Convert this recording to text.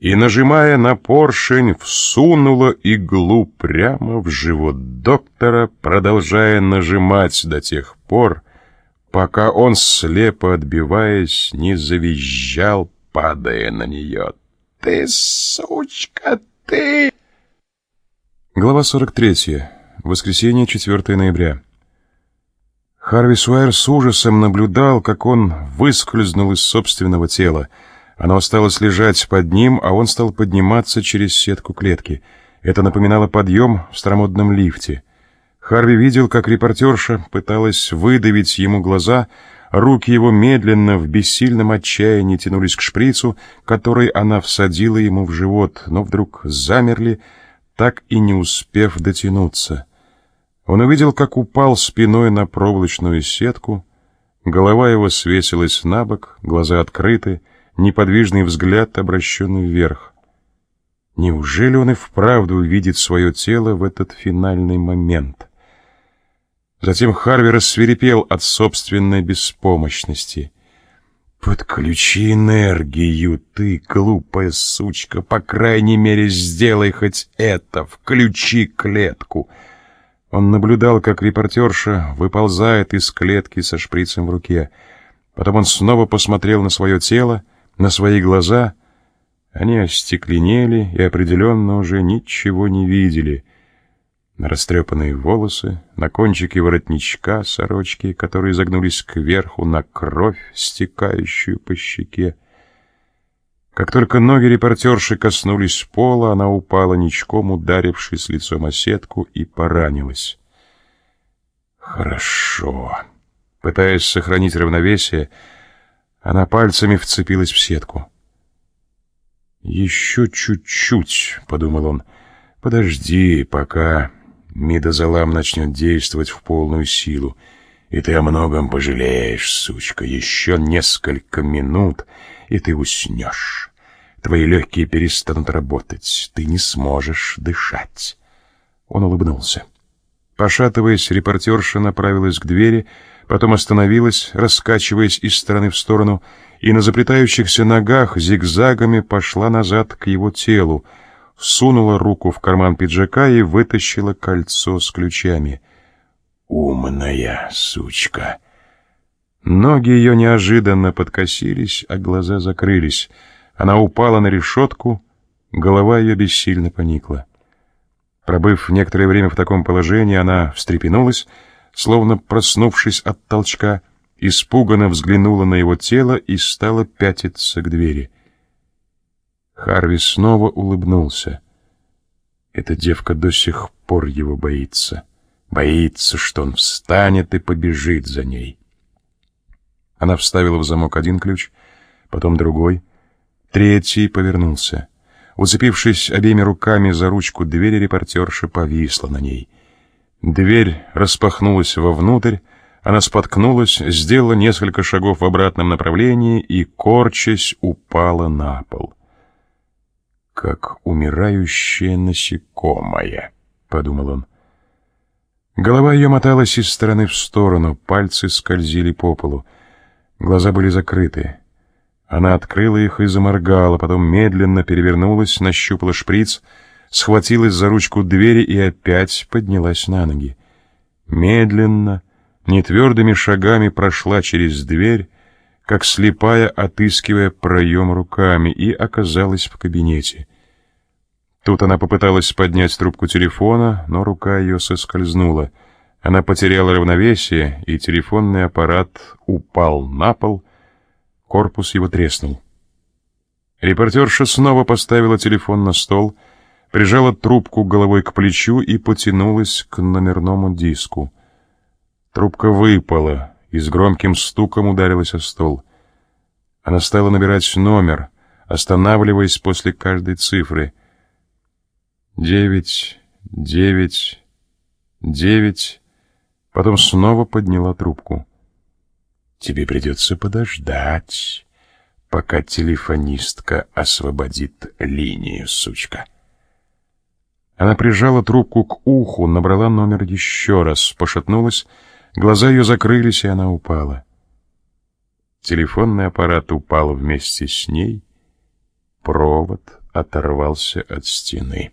и, нажимая на поршень, всунула иглу прямо в живот доктора, продолжая нажимать до тех пор, пока он, слепо отбиваясь, не завизжал, падая на нее. «Ты, сучка, ты!» Глава 43. Воскресенье, 4 ноября. Харви Суайер с ужасом наблюдал, как он выскользнул из собственного тела. Оно осталось лежать под ним, а он стал подниматься через сетку клетки. Это напоминало подъем в старомодном лифте. Харви видел, как репортерша пыталась выдавить ему глаза, руки его медленно, в бессильном отчаянии тянулись к шприцу, который она всадила ему в живот, но вдруг замерли, так и не успев дотянуться. Он увидел, как упал спиной на проволочную сетку, голова его свесилась на бок, глаза открыты, неподвижный взгляд обращенный вверх. Неужели он и вправду увидит свое тело в этот финальный момент? Затем Харви рассверепел от собственной беспомощности. «Подключи энергию, ты, глупая сучка, по крайней мере, сделай хоть это, включи клетку!» Он наблюдал, как репортерша выползает из клетки со шприцем в руке. Потом он снова посмотрел на свое тело, на свои глаза. Они остекленели и определенно уже ничего не видели. На растрепанные волосы, на кончике воротничка сорочки, которые загнулись кверху, на кровь, стекающую по щеке. Как только ноги репортерши коснулись пола, она упала ничком, ударившись лицом о сетку, и поранилась. «Хорошо». Пытаясь сохранить равновесие, она пальцами вцепилась в сетку. «Еще чуть-чуть», — подумал он. «Подожди, пока мидозолам начнет действовать в полную силу, и ты о многом пожалеешь, сучка. Еще несколько минут, и ты уснешь». Твои легкие перестанут работать. Ты не сможешь дышать. Он улыбнулся. Пошатываясь, репортерша направилась к двери, потом остановилась, раскачиваясь из стороны в сторону, и на заплетающихся ногах зигзагами пошла назад к его телу, сунула руку в карман пиджака и вытащила кольцо с ключами. «Умная сучка!» Ноги ее неожиданно подкосились, а глаза закрылись — она упала на решетку, голова ее бессильно поникла. Пробыв некоторое время в таком положении, она встрепенулась, словно проснувшись от толчка, испуганно взглянула на его тело и стала пятиться к двери. Харви снова улыбнулся. Эта девка до сих пор его боится. Боится, что он встанет и побежит за ней. Она вставила в замок один ключ, потом другой — Третий повернулся. Уцепившись обеими руками за ручку двери, репортерша повисла на ней. Дверь распахнулась вовнутрь, она споткнулась, сделала несколько шагов в обратном направлении и, корчась, упала на пол. «Как умирающее насекомое», — подумал он. Голова ее моталась из стороны в сторону, пальцы скользили по полу. Глаза были закрыты. Она открыла их и заморгала, потом медленно перевернулась, нащупала шприц, схватилась за ручку двери и опять поднялась на ноги. Медленно, нетвердыми шагами прошла через дверь, как слепая, отыскивая проем руками, и оказалась в кабинете. Тут она попыталась поднять трубку телефона, но рука ее соскользнула. Она потеряла равновесие, и телефонный аппарат упал на пол, Корпус его треснул. Репортерша снова поставила телефон на стол, прижала трубку головой к плечу и потянулась к номерному диску. Трубка выпала и с громким стуком ударилась о стол. Она стала набирать номер, останавливаясь после каждой цифры. Девять, девять, девять. Потом снова подняла трубку. Тебе придется подождать, пока телефонистка освободит линию, сучка. Она прижала трубку к уху, набрала номер еще раз, пошатнулась, глаза ее закрылись, и она упала. Телефонный аппарат упал вместе с ней, провод оторвался от стены.